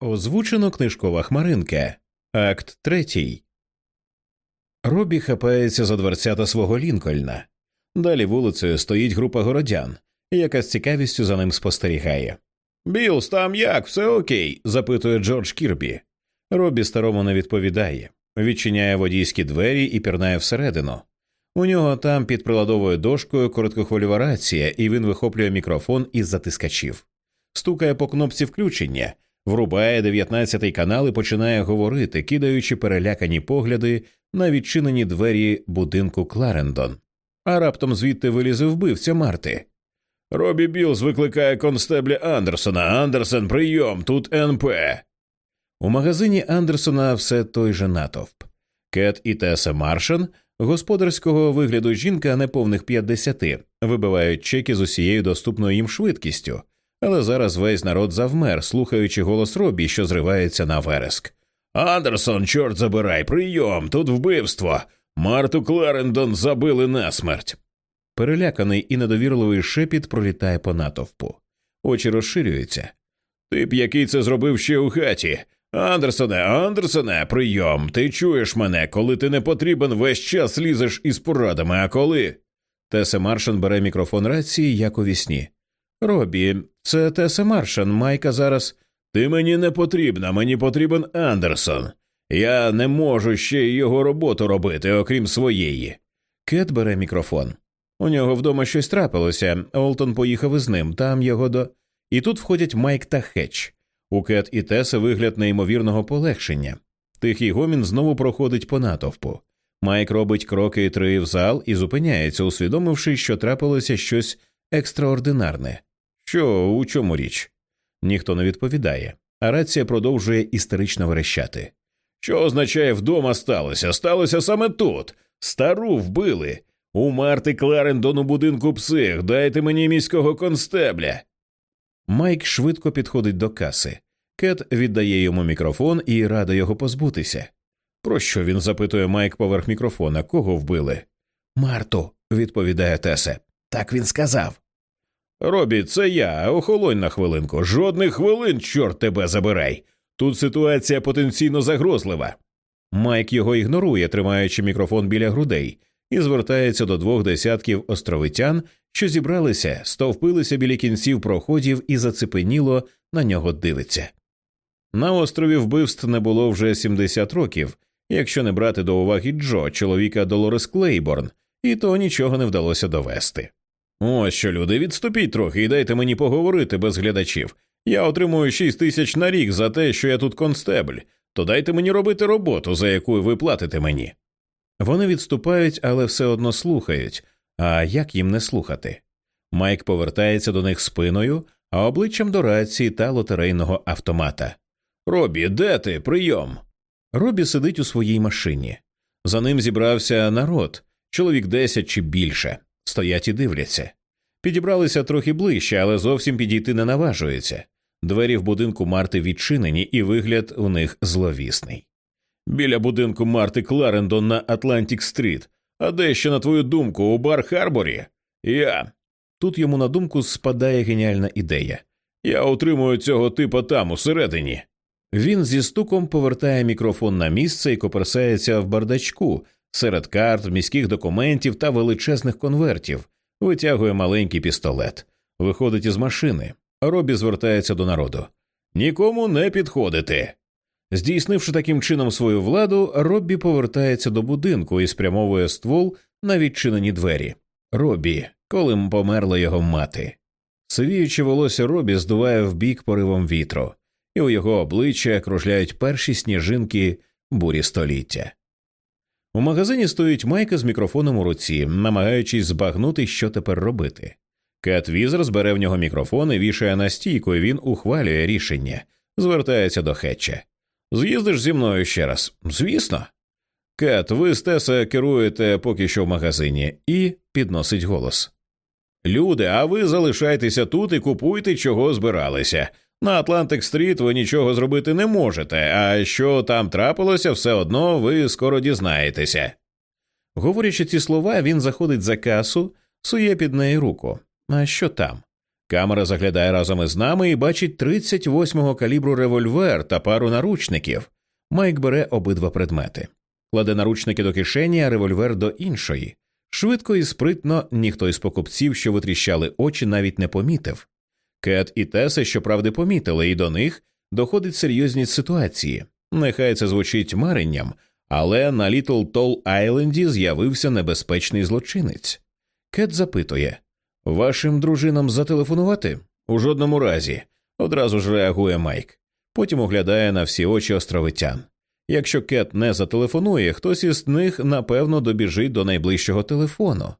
Озвучено книжкова хмаринка. Акт третій. Робі хапається за дверцята свого Лінкольна. Далі вулицею стоїть група городян, яка з цікавістю за ним спостерігає. Білс, там як, все окей? запитує Джордж Кірбі. Робі старому не відповідає, відчиняє водійські двері і пірнає всередину. У нього там під приладовою дошкою короткохвильова рація, і він вихоплює мікрофон із затискачів, стукає по кнопці включення, врубає 19-й канал і починає говорити, кидаючи перелякані погляди на відчинені двері будинку Кларендон. А раптом звідти вилізе вбивця Марти. Робі Білз викликає констебля Андерсона. Андерсон, прийом, тут НП. У магазині Андерсона все той же натовп. Кет і Теса Маршан, господарського вигляду жінка неповних 50, вибивають чеки з усією доступною їм швидкістю, але зараз весь народ завмер, слухаючи голос Робі, що зривається на вереск. Андерсон, чорт забирай, прийом, тут вбивство. Марту Кларендон забили насмерть. Переляканий і недовірливий шепіт пролітає по натовпу. Очі розширюються. Ти б який це зробив ще у хаті. Андерсоне, Андерсоне, прийом. Ти чуєш мене, коли ти не потрібен, весь час лізеш із порадами, а коли. Теса Маршан бере мікрофон рації, як у вісні. Робі, це Теса Маршан, Майка зараз. Ти мені не потрібна, мені потрібен Андерсон. Я не можу ще й його роботу робити, окрім своєї. Кет бере мікрофон. У нього вдома щось трапилося. Олтон поїхав із ним, там його до. І тут входять Майк та Хетч. У Кет і Теса вигляд неймовірного полегшення. Тихий гомін знову проходить по натовпу. Майк робить кроки три в зал і зупиняється, усвідомивши, що трапилося щось екстраординарне. Що у чому річ? Ніхто не відповідає, а рація продовжує істерично верещати. Що означає вдома сталося? Сталося саме тут. Стару вбили. У Марти Кларендон у будинку псих. Дайте мені міського констебля. Майк швидко підходить до каси. Кет віддає йому мікрофон і рада його позбутися. Про що він запитує Майк поверх мікрофона, кого вбили? Марту, відповідає Тесе. Так він сказав. Робі, це я. Охолонь на хвилинку. Жодних хвилин, чорт тебе забирай. Тут ситуація потенційно загрозлива. Майк його ігнорує, тримаючи мікрофон біля грудей, і звертається до двох десятків островитян, що зібралися, стовпилися біля кінців проходів і зацепеніло на нього дивиться. На острові вбивств не було вже 70 років, якщо не брати до уваги Джо, чоловіка Долорес Клейборн, і то нічого не вдалося довести. Ось що, люди, відступіть трохи і дайте мені поговорити без глядачів. Я отримую 6 тисяч на рік за те, що я тут констебль, то дайте мені робити роботу, за яку ви платите мені. Вони відступають, але все одно слухають. А як їм не слухати? Майк повертається до них спиною, а обличчям до рації та лотерейного автомата. Робі, де ти? Прийом. Робі сидить у своїй машині. За ним зібрався народ, чоловік десять чи більше, стоять і дивляться. Підібралися трохи ближче, але зовсім підійти не наважуються. Двері в будинку Марти відчинені, і вигляд у них зловісний. Біля будинку Марти Кларендон на Атлантик Стріт. А де ще, на твою думку, у Бар-Харборі? Я. Тут йому на думку спадає геніальна ідея. Я отримую цього типа там, усередині. Він зі стуком повертає мікрофон на місце і коперсається в бардачку серед карт, міських документів та величезних конвертів, витягує маленький пістолет, виходить із машини. Робі звертається до народу. Нікому не підходити. Здійснивши таким чином свою владу, Роббі повертається до будинку і спрямовує ствол на відчинені двері. Робі, коли померла його мати. Сивіюче волосся Робі здуває в бік поривом вітру, і у його обличчя кружляють перші сніжинки бурі століття. У магазині стоїть майка з мікрофоном у руці, намагаючись збагнути, що тепер робити. Кет Візер збере в нього мікрофон і вішає на стійку, і він ухвалює рішення, звертається до Хетча. З'їздиш зі мною ще раз? Звісно. Кет, ви з Тесс керуєте поки що в магазині, і підносить голос. Люди, а ви залишайтеся тут і купуйте, чого збиралися. На Атлантик Стріт ви нічого зробити не можете, а що там трапилося, все одно ви скоро дізнаєтеся. Говорячи ці слова, він заходить за касу, сує під неї руку. А що там? Камера заглядає разом із нами і бачить 38-го калібру револьвер та пару наручників. Майк бере обидва предмети, кладе наручники до кишені, а револьвер до іншої. Швидко і спритно ніхто із покупців, що витріщали очі, навіть не помітив. Кет і Теса, щоправди, помітили, і до них доходить серйозність ситуації. Нехай це звучить маренням, але на Літл Тол Айленді з'явився небезпечний злочинець. Кет запитує Вашим дружинам зателефонувати? У жодному разі. Одразу ж реагує Майк. Потім оглядає на всі очі островитян. Якщо Кет не зателефонує, хтось із них напевно добіжить до найближчого телефону.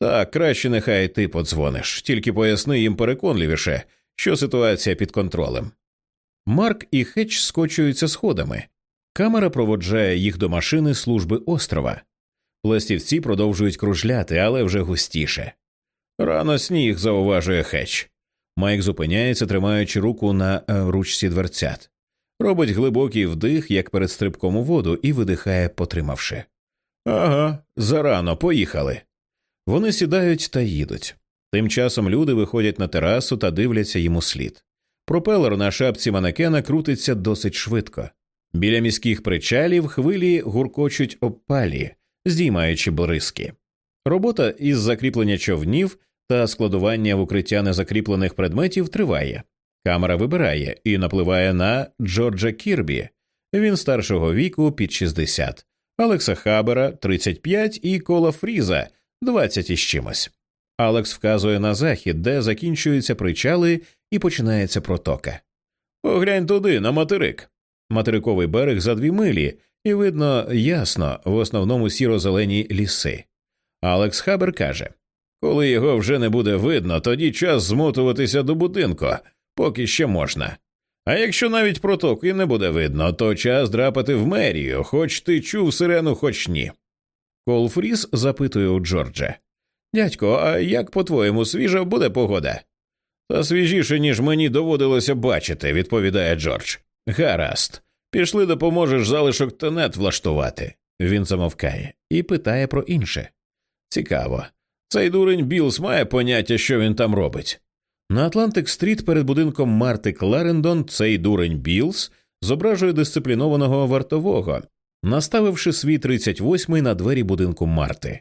Так, краще нехай ти подзвониш, тільки поясни їм переконливіше, що ситуація під контролем. Марк і Хетч скочуються сходами. Камера проводжає їх до машини служби острова. Пластівці продовжують кружляти, але вже густіше. Рано сніг, зауважує Хетч. Майк зупиняється, тримаючи руку на е, ручці дверцят. Робить глибокий вдих, як перед стрибком у воду, і видихає, потримавши. Ага, зарано, поїхали. Вони сідають та їдуть. Тим часом люди виходять на терасу та дивляться йому слід. Пропелер на шапці манекена крутиться досить швидко. Біля міських причалів хвилі гуркочуть опалі, здіймаючи бризки. Робота із закріплення човнів та складування в укриття незакріплених предметів триває. Камера вибирає і напливає на Джорджа Кірбі. Він старшого віку під 60, Алекса Хабера 35 і Кола Фріза 20 із чимось. Алекс вказує на захід, де закінчуються причали і починається протока. Поглянь туди, на материк. Материковий берег за дві милі, і видно ясно, в основному сіро-зелені ліси. Алекс Хабер каже коли його вже не буде видно, тоді час змотуватися до будинку, поки ще можна. А якщо навіть протоку і не буде видно, то час драпати в мерію, хоч ти чув сирену, хоч ні. Колфріс запитує у Джорджа Дядько, а як по твоєму свіжа буде погода? Та свіжіше, ніж мені доводилося бачити, відповідає Джордж. Гаразд, пішли, допоможеш залишок тенет влаштувати. Він замовкає і питає про інше. Цікаво. Цей дурень Білс має поняття, що він там робить. На Атлантик Стріт перед будинком Марти Кларендон цей дурень Білс зображує дисциплінованого вартового, наставивши свій 38-й на двері будинку Марти.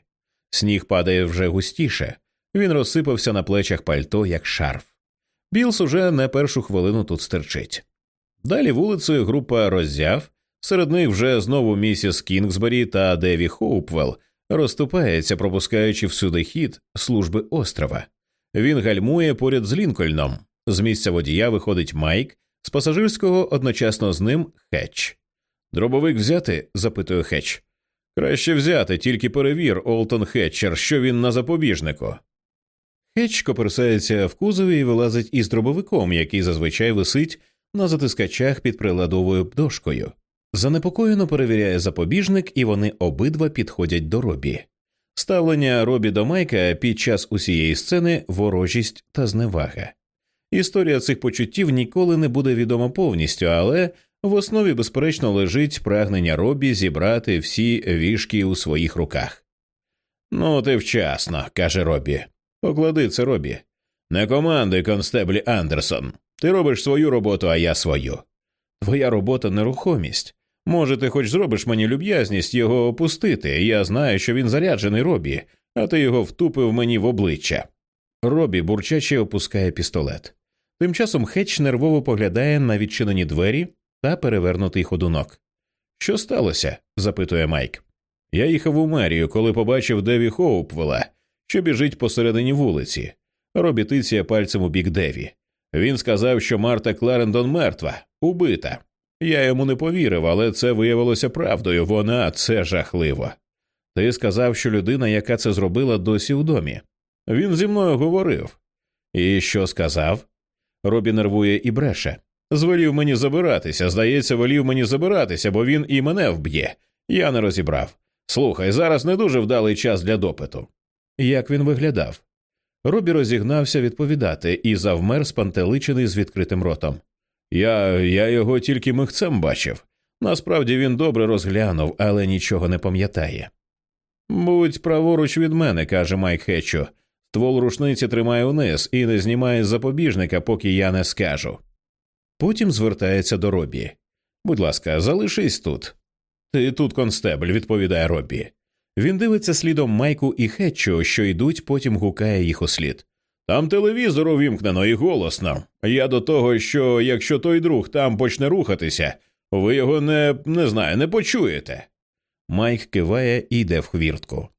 Сніг падає вже густіше, він розсипався на плечах пальто, як шарф. Білс уже не першу хвилину тут стерчить. Далі вулицею група роззяв, серед них вже знову місіс Кінгсбері та Деві Хоупвелл розступається, пропускаючи всюдихід служби острова. Він гальмує поряд з Лінкольном. З місця водія виходить Майк, з пасажирського одночасно з ним Хетч. Дробовик взяти? запитує Хетч. Краще взяти, тільки перевір, Олтон Хетчер, що він на запобіжнику. Хетч коперсається в кузові і вилазить із дробовиком, який зазвичай висить на затискачах під приладовою дошкою. Занепокоєно перевіряє запобіжник, і вони обидва підходять до робі. Ставлення робі до Майка під час усієї сцени ворожість та зневага. Історія цих почуттів ніколи не буде відома повністю, але в основі, безперечно, лежить прагнення робі зібрати всі вішки у своїх руках. Ну, ти вчасно, каже Робі. Поклади це робі. Не командуй, констеблі Андерсон. Ти робиш свою роботу, а я свою. Твоя робота нерухомість. Може, ти хоч зробиш мені люб'язність його опустити, я знаю, що він заряджений робі, а ти його втупив мені в обличчя. Робі бурчаче опускає пістолет. Тим часом Хетч нервово поглядає на відчинені двері та перевернутий ходунок. Що сталося? запитує Майк. Я їхав у мерію, коли побачив Деві Хоупвела, що біжить посередині вулиці. Робі тицяє пальцем у бік Деві. Він сказав, що Марта Кларендон мертва, убита. Я йому не повірив, але це виявилося правдою. Вона це жахливо. Ти сказав, що людина, яка це зробила, досі у домі. Він зі мною говорив. І що сказав? Робі нервує і бреше. Звелів мені забиратися. Здається, волів мені забиратися, бо він і мене вб'є. Я не розібрав. Слухай, зараз не дуже вдалий час для допиту. Як він виглядав? Робі розігнався відповідати і завмер спантеличений з відкритим ротом. Я я його тільки михцем бачив. Насправді він добре розглянув, але нічого не пам'ятає. Будь праворуч від мене, каже Майк Хетчу. Ствол рушниці тримає униз і не знімає з запобіжника, поки я не скажу. Потім звертається до Робі. Будь ласка, залишись тут. Ти тут, констебль, відповідає Робі. Він дивиться слідом Майку і Хетчу, що йдуть, потім гукає їх у слід. Там телевізор увімкнено і голосно. Я до того, що якщо той друг там почне рухатися, ви його не не знаю, не почуєте. Майк киває і йде в хвіртку.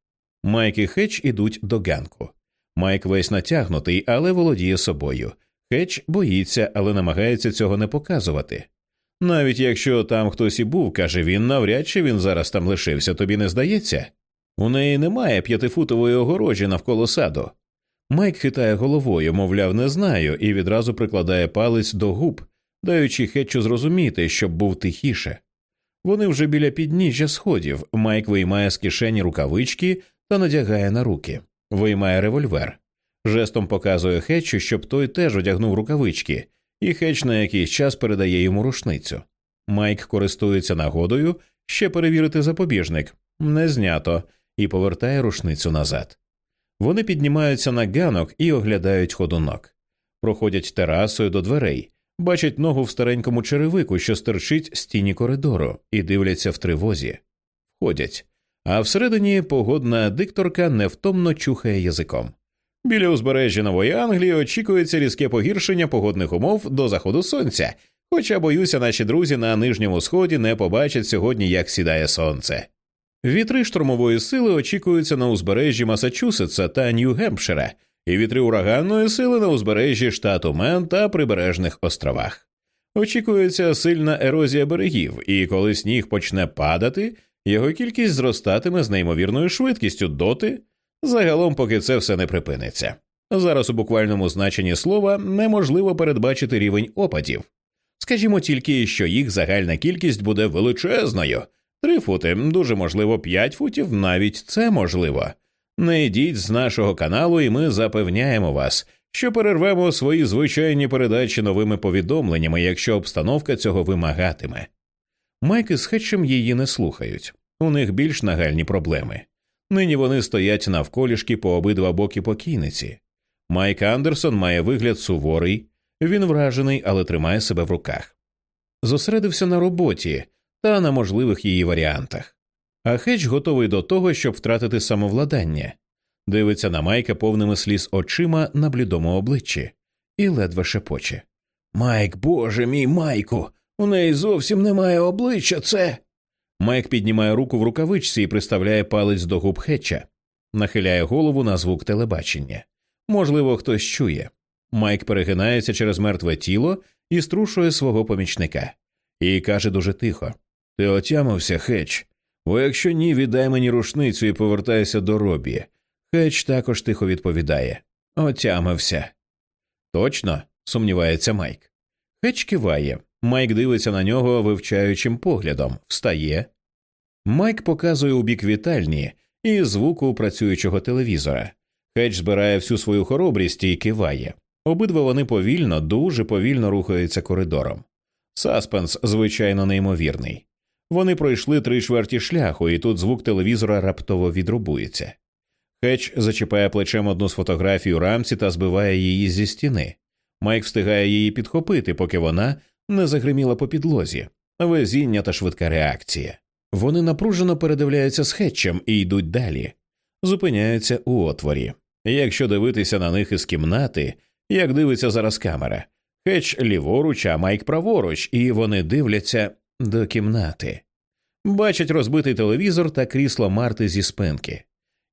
Майк і Хетч ідуть до ганку. Майк весь натягнутий, але володіє собою. Хетч боїться, але намагається цього не показувати. Навіть якщо там хтось і був, каже він, навряд чи він зараз там лишився, тобі не здається? У неї немає п'ятифутової огорожі навколо саду. Майк хитає головою, мовляв, не знаю, і відразу прикладає палець до губ, даючи Хетчу зрозуміти, щоб був тихіше. Вони вже біля підніжжя сходів. Майк виймає з кишені рукавички та надягає на руки, виймає револьвер. Жестом показує Хетчу, щоб той теж одягнув рукавички, і Хетч на якийсь час передає йому рушницю. Майк користується нагодою ще перевірити запобіжник, не знято, і повертає рушницю назад. Вони піднімаються на ганок і оглядають ходунок, проходять терасою до дверей, бачать ногу в старенькому черевику, що стерчить з тіні коридору, і дивляться в тривозі, входять. А всередині погодна дикторка невтомно чухає язиком. Біля узбережжя Нової Англії очікується різке погіршення погодних умов до заходу сонця, хоча, боюся, наші друзі на нижньому сході не побачать сьогодні, як сідає сонце. Вітри штурмової сили очікуються на узбережжі Масачусетса та Нью-Гемпшира, і вітри ураганної сили на узбережжі штату Мен та прибережних островах. Очікується сильна ерозія берегів, і коли сніг почне падати, його кількість зростатиме з неймовірною швидкістю доти, загалом, поки це все не припиниться. Зараз у буквальному значенні слова неможливо передбачити рівень опадів. Скажімо тільки, що їх загальна кількість буде величезною. Три фути, дуже можливо, п'ять футів, навіть це можливо. Не йдіть з нашого каналу, і ми запевняємо вас, що перервемо свої звичайні передачі новими повідомленнями, якщо обстановка цього вимагатиме. Майк із Хетчем її не слухають, у них більш нагальні проблеми. Нині вони стоять навколішки по обидва боки покійниці. Майк Андерсон має вигляд суворий, він вражений, але тримає себе в руках. Зосередився на роботі та на можливих її варіантах. А Хедж готовий до того, щоб втратити самовладання, дивиться на Майка повними сліз очима на блідому обличчі і ледве шепоче. Майк, боже мій Майку, у неї зовсім немає обличчя це. Майк піднімає руку в рукавичці і приставляє палець до губ Хетча, нахиляє голову на звук телебачення. Можливо, хтось чує. Майк перегинається через мертве тіло і струшує свого помічника, і каже дуже тихо Ти отямився, Хетч? Бо якщо ні, віддай мені рушницю і повертайся до робі. Хетч також тихо відповідає Отямився. Точно, сумнівається Майк. Хетч киває. Майк дивиться на нього вивчаючим поглядом, встає. Майк показує у бік вітальні і звуку працюючого телевізора. Хедж збирає всю свою хоробрість і киває. Обидва вони повільно, дуже повільно рухаються коридором. Саспенс, звичайно, неймовірний. Вони пройшли три чверті шляху, і тут звук телевізора раптово відрубується. Хедж зачіпає плечем одну з фотографій у рамці та збиває її зі стіни. Майк встигає її підхопити, поки вона не загриміла по підлозі, везіння та швидка реакція. Вони напружено передивляються з хетчем і йдуть далі, зупиняються у отворі. Якщо дивитися на них із кімнати, як дивиться зараз камера, хетч ліворуч, а майк праворуч, і вони дивляться до кімнати, бачать розбитий телевізор та крісло Марти зі спинки,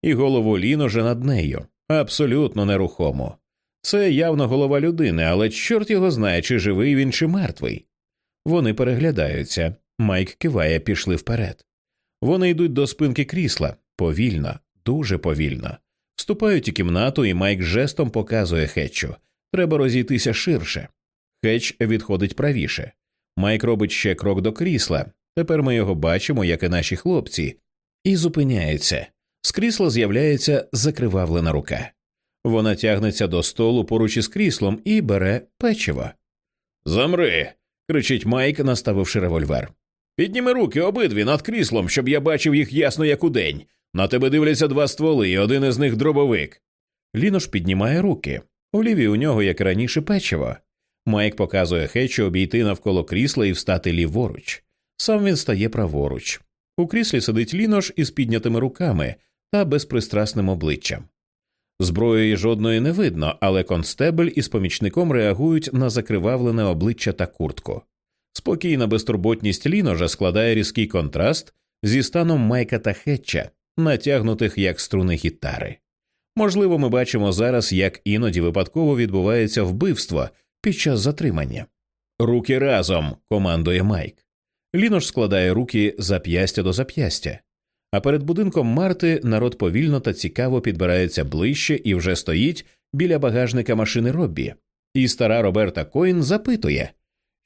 і голову Ліножа над нею, абсолютно нерухомо. Це явно голова людини, але чорт його знає, чи живий він, чи мертвий. Вони переглядаються. Майк киває, пішли вперед. Вони йдуть до спинки крісла повільно, дуже повільно. Вступають у кімнату, і Майк жестом показує Хетчу. Треба розійтися ширше. Хетч відходить правіше. Майк робить ще крок до крісла. Тепер ми його бачимо, як і наші хлопці, і зупиняється. З крісла з'являється закривавлена рука. Вона тягнеться до столу поруч із кріслом і бере печиво. Замри. кричить Майк, наставивши револьвер. Підніми руки обидві над кріслом, щоб я бачив їх ясно, як удень. На тебе дивляться два стволи, і один із них дробовик. Лінош піднімає руки. У лівій у нього, як раніше, печиво. Майк показує Хетчу обійти навколо крісла і встати ліворуч. Сам він стає праворуч. У кріслі сидить лінош із піднятими руками та безпристрасним обличчям. Зброї жодної не видно, але констебель із помічником реагують на закривавлене обличчя та куртку. Спокійна безтурботність ліножа складає різкий контраст зі станом Майка та Хетча, натягнутих як струни гітари. Можливо, ми бачимо зараз, як іноді випадково відбувається вбивство під час затримання. Руки разом, командує Майк. Лінош складає руки зап'ястя до зап'ястя. А перед будинком Марти народ повільно та цікаво підбирається ближче і вже стоїть біля багажника машини Роббі. І стара Роберта Коін запитує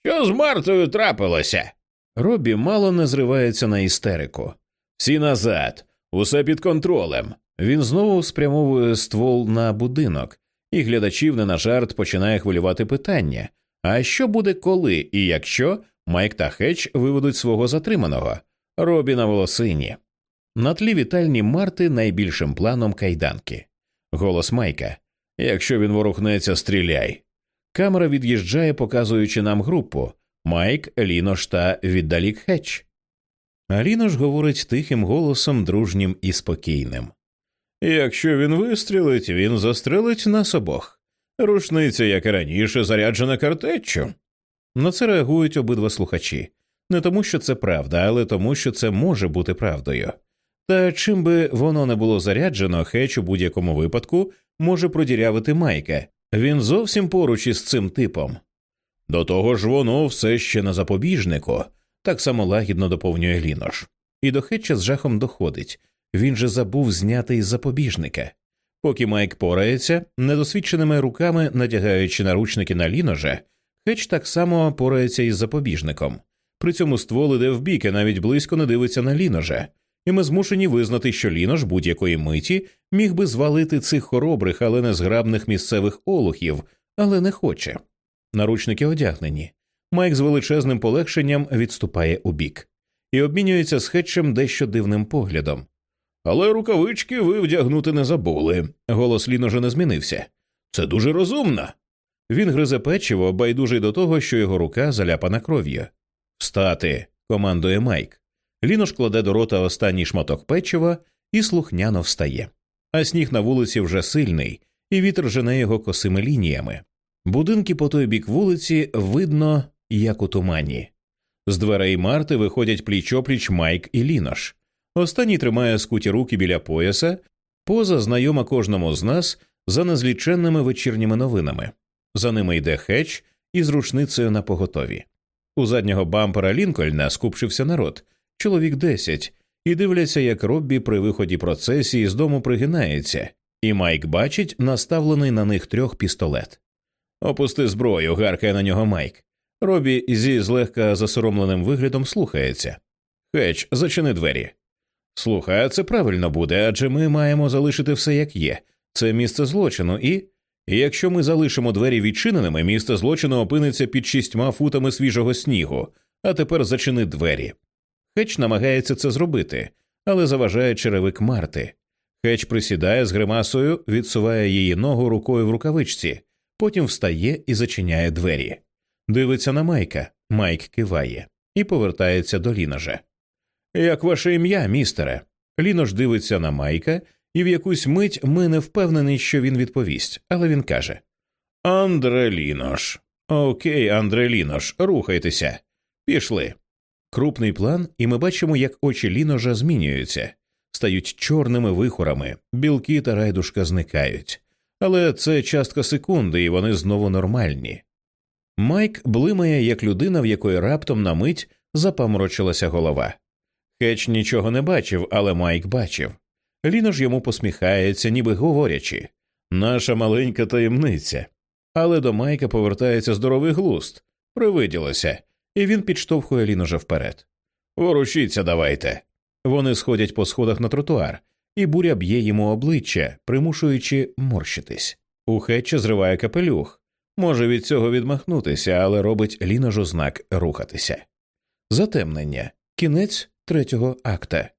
Що з Мартою трапилося? Роббі мало не зривається на істерику. Всі назад, усе під контролем. Він знову спрямовує ствол на будинок, і глядачів не на жарт починає хвилювати питання а що буде коли і якщо Майк та Хетч виведуть свого затриманого Робі на волосині. На тлі вітальні Марти найбільшим планом кайданки. Голос Майка. Якщо він ворухнеться, стріляй. Камера від'їжджає, показуючи нам групу Майк, Лінош та віддалік Хетч. А Лінош говорить тихим голосом, дружнім і спокійним. Якщо він вистрілить, він застрелить нас обох. Рушниця, як і раніше, заряджена картеччю. На це реагують обидва слухачі. Не тому, що це правда, але тому, що це може бути правдою. Та чим би воно не було заряджено, хеч у будь-якому випадку може продірявити майка. Він зовсім поруч із цим типом. До того ж, воно все ще на запобіжнику, так само лагідно доповнює Лінош. І до Хетча з жахом доходить він же забув зняти із запобіжника. Поки Майк порається, недосвідченими руками надягаючи наручники на ліножа, Хетч так само порається із запобіжником. При цьому ствол іде вбік і навіть близько не дивиться на ліножа, і ми змушені визнати, що лінош будь-якої миті міг би звалити цих хоробрих, але незграбних місцевих олухів, але не хоче. Наручники одягнені. Майк з величезним полегшенням відступає у бік і обмінюється з Хетчем дещо дивним поглядом. Але рукавички ви вдягнути не забули. Голос Ліножа не змінився. Це дуже розумно. Він гризе печиво, байдужий до того, що його рука заляпана кров'ю. Встати, командує Майк. Лінош кладе до рота останній шматок печива і слухняно встає. А сніг на вулиці вже сильний, і вітер жене його косими лініями. Будинки по той бік вулиці видно, як у тумані. З дверей Марти виходять пліч опліч Майк і Лінош. Останній тримає скуті руки біля пояса, поза знайома кожному з нас за незліченними вечірніми новинами. За ними йде хеч із рушницею на поготові. У заднього бампера Лінкольна скупчився народ, чоловік десять, і дивляться, як Роббі при виході процесії з дому пригинається, і Майк бачить наставлений на них трьох пістолет. Опусти зброю, гаркає на нього Майк. Робі зі злегка засоромленим виглядом слухається. Хеч, зачини двері. Слухай, це правильно буде, адже ми маємо залишити все як є. Це місце злочину, І якщо ми залишимо двері відчиненими, місце злочину опиниться під шістьма футами свіжого снігу, а тепер зачини двері. Хеч намагається це зробити, але заважає черевик Марти. Хеч присідає з гримасою, відсуває її ногу рукою в рукавичці, потім встає і зачиняє двері. Дивиться на Майка, Майк киває і повертається до лінажа. Як ваше ім'я, містере? Лінош дивиться на Майка, і в якусь мить ми не впевнені, що він відповість, але він каже Андре Лінош. Окей, Андре Лінош, рухайтеся. Пішли. Крупний план, і ми бачимо, як очі ліножа змінюються, стають чорними вихорами, білки та райдушка зникають. Але це частка секунди, і вони знову нормальні. Майк блимає, як людина, в якої раптом на мить запаморочилася голова. Кетч нічого не бачив, але Майк бачив. Ліно ж йому посміхається, ніби говорячи наша маленька таємниця. Але до Майка повертається здоровий глуст, привиділося, і він підштовхує ліножа вперед. Ворушіться, давайте. Вони сходять по сходах на тротуар, і буря б'є йому обличчя, примушуючи морщитись. У Хетча зриває капелюх. Може від цього відмахнутися, але робить ліножу знак рухатися. Затемнення. Кінець третього акта.